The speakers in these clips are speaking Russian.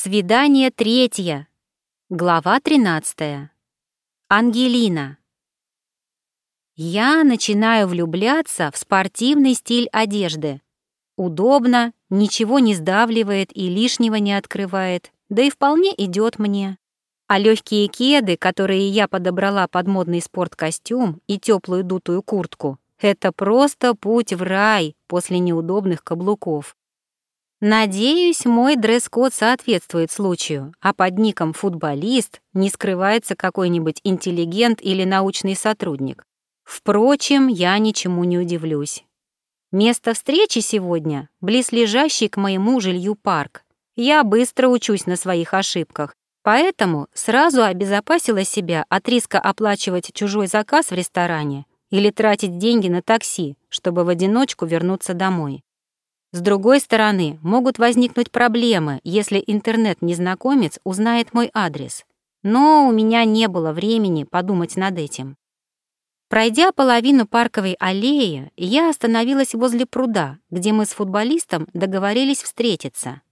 Свидание третье. Глава тринадцатая. Ангелина. Я начинаю влюбляться в спортивный стиль одежды. Удобно, ничего не сдавливает и лишнего не открывает, да и вполне идет мне. А легкие кеды, которые я подобрала под модный спорткостюм и теплую дутую куртку, это просто путь в рай после неудобных каблуков. Надеюсь, мой дресс-код соответствует случаю, а под ником «футболист» не скрывается какой-нибудь интеллигент или научный сотрудник. Впрочем, я ничему не удивлюсь. Место встречи сегодня — близлежащий к моему жилью парк. Я быстро учусь на своих ошибках, поэтому сразу обезопасила себя от риска оплачивать чужой заказ в ресторане или тратить деньги на такси, чтобы в одиночку вернуться домой. С другой стороны, могут возникнуть проблемы, если интернет-незнакомец узнает мой адрес. Но у меня не было времени подумать над этим. Пройдя половину парковой аллеи, я остановилась возле пруда, где мы с футболистом договорились встретиться.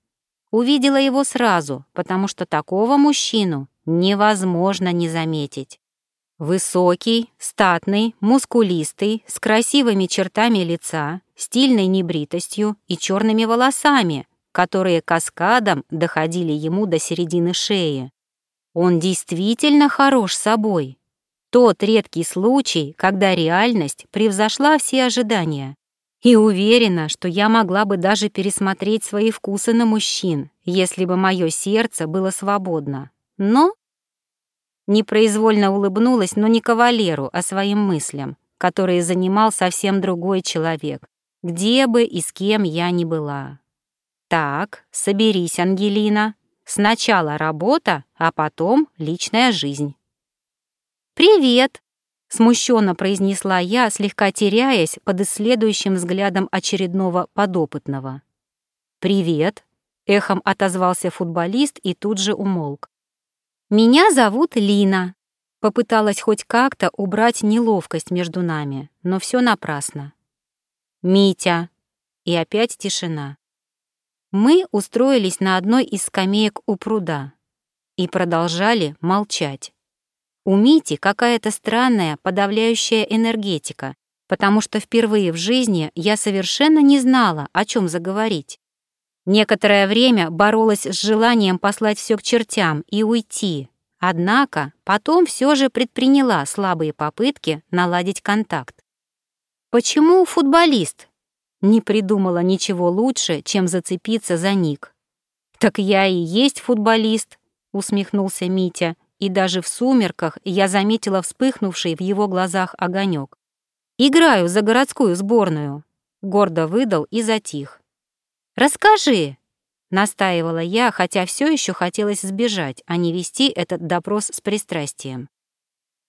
Увидела его сразу, потому что такого мужчину невозможно не заметить. Высокий, статный, мускулистый, с красивыми чертами лица, стильной небритостью и черными волосами, которые каскадом доходили ему до середины шеи. Он действительно хорош собой. Тот редкий случай, когда реальность превзошла все ожидания. И уверена, что я могла бы даже пересмотреть свои вкусы на мужчин, если бы мое сердце было свободно. Но Непроизвольно улыбнулась, но не кавалеру, а своим мыслям, которые занимал совсем другой человек, где бы и с кем я ни была. «Так, соберись, Ангелина. Сначала работа, а потом личная жизнь». «Привет!» — смущенно произнесла я, слегка теряясь под исследующим взглядом очередного подопытного. «Привет!» — эхом отозвался футболист и тут же умолк. «Меня зовут Лина». Попыталась хоть как-то убрать неловкость между нами, но все напрасно. «Митя». И опять тишина. Мы устроились на одной из скамеек у пруда и продолжали молчать. У Мити какая-то странная подавляющая энергетика, потому что впервые в жизни я совершенно не знала, о чем заговорить. Некоторое время боролась с желанием послать все к чертям и уйти. Однако потом все же предприняла слабые попытки наладить контакт. Почему футболист? Не придумала ничего лучше, чем зацепиться за ник. Так я и есть футболист, усмехнулся Митя, и даже в сумерках я заметила вспыхнувший в его глазах огонек. Играю за городскую сборную, гордо выдал и затих. «Расскажи!» — настаивала я, хотя все еще хотелось сбежать, а не вести этот допрос с пристрастием.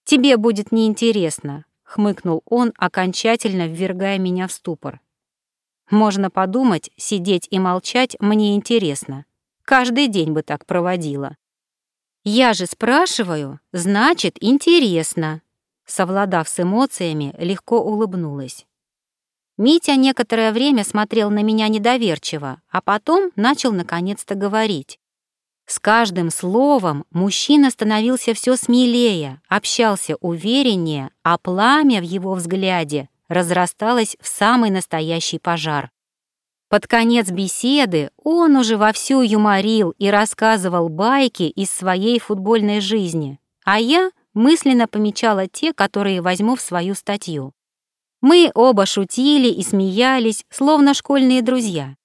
«Тебе будет неинтересно», — хмыкнул он, окончательно ввергая меня в ступор. «Можно подумать, сидеть и молчать мне интересно. Каждый день бы так проводила». «Я же спрашиваю, значит, интересно», совладав с эмоциями, легко улыбнулась. Митя некоторое время смотрел на меня недоверчиво, а потом начал наконец-то говорить. С каждым словом мужчина становился все смелее, общался увереннее, а пламя в его взгляде разрасталось в самый настоящий пожар. Под конец беседы он уже вовсю юморил и рассказывал байки из своей футбольной жизни, а я мысленно помечала те, которые возьму в свою статью. Мы оба шутили и смеялись, словно школьные друзья.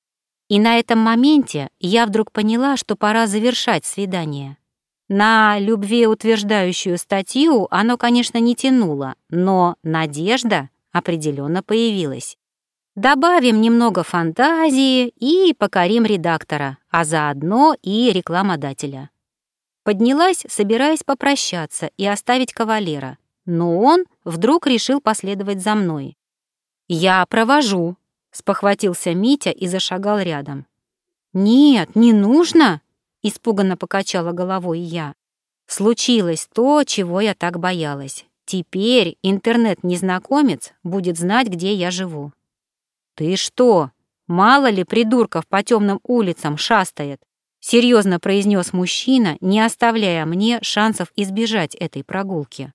И на этом моменте я вдруг поняла, что пора завершать свидание. На любви утверждающую статью оно, конечно, не тянуло, но надежда определенно появилась. Добавим немного фантазии и покорим редактора, а заодно и рекламодателя. Поднялась, собираясь попрощаться и оставить кавалера, но он вдруг решил последовать за мной. «Я провожу», — спохватился Митя и зашагал рядом. «Нет, не нужно», — испуганно покачала головой я. Случилось то, чего я так боялась. Теперь интернет-незнакомец будет знать, где я живу. «Ты что, мало ли придурков по темным улицам шастает?» серьезно произнес мужчина, не оставляя мне шансов избежать этой прогулки.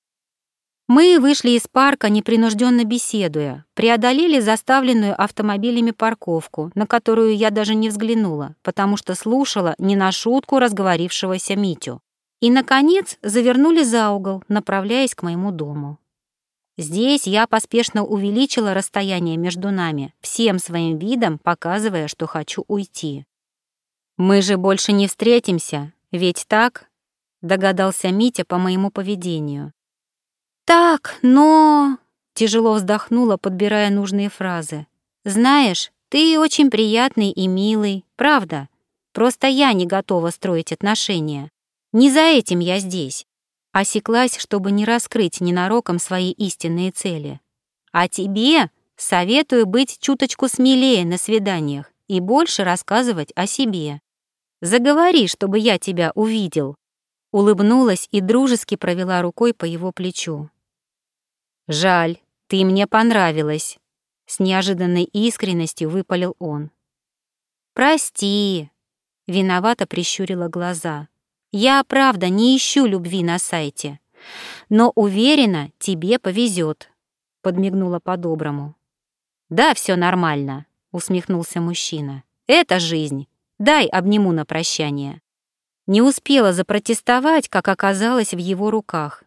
Мы вышли из парка, непринужденно беседуя, преодолели заставленную автомобилями парковку, на которую я даже не взглянула, потому что слушала не на шутку разговорившегося Митю. И, наконец, завернули за угол, направляясь к моему дому. Здесь я поспешно увеличила расстояние между нами, всем своим видом показывая, что хочу уйти. «Мы же больше не встретимся, ведь так?» — догадался Митя по моему поведению. «Так, но...» — тяжело вздохнула, подбирая нужные фразы. «Знаешь, ты очень приятный и милый, правда. Просто я не готова строить отношения. Не за этим я здесь». Осеклась, чтобы не раскрыть ненароком свои истинные цели. «А тебе советую быть чуточку смелее на свиданиях и больше рассказывать о себе. Заговори, чтобы я тебя увидел». Улыбнулась и дружески провела рукой по его плечу. «Жаль, ты мне понравилась», — с неожиданной искренностью выпалил он. «Прости», — виновато прищурила глаза. «Я, правда, не ищу любви на сайте, но уверена, тебе повезет», — подмигнула по-доброму. «Да, все нормально», — усмехнулся мужчина. «Это жизнь. Дай обниму на прощание». Не успела запротестовать, как оказалось в его руках.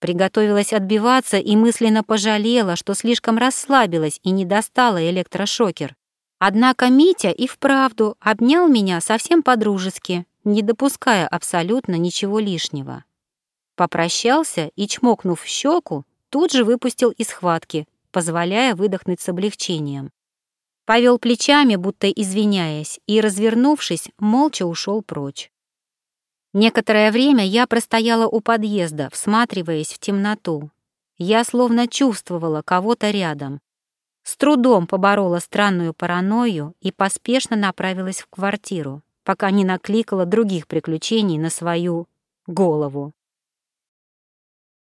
Приготовилась отбиваться и мысленно пожалела, что слишком расслабилась и не достала электрошокер. Однако Митя и вправду обнял меня совсем по-дружески, не допуская абсолютно ничего лишнего. Попрощался и, чмокнув в щеку, тут же выпустил из схватки, позволяя выдохнуть с облегчением. Повел плечами, будто извиняясь, и, развернувшись, молча ушел прочь. Некоторое время я простояла у подъезда, всматриваясь в темноту. Я словно чувствовала кого-то рядом. С трудом поборола странную паранойю и поспешно направилась в квартиру, пока не накликала других приключений на свою голову.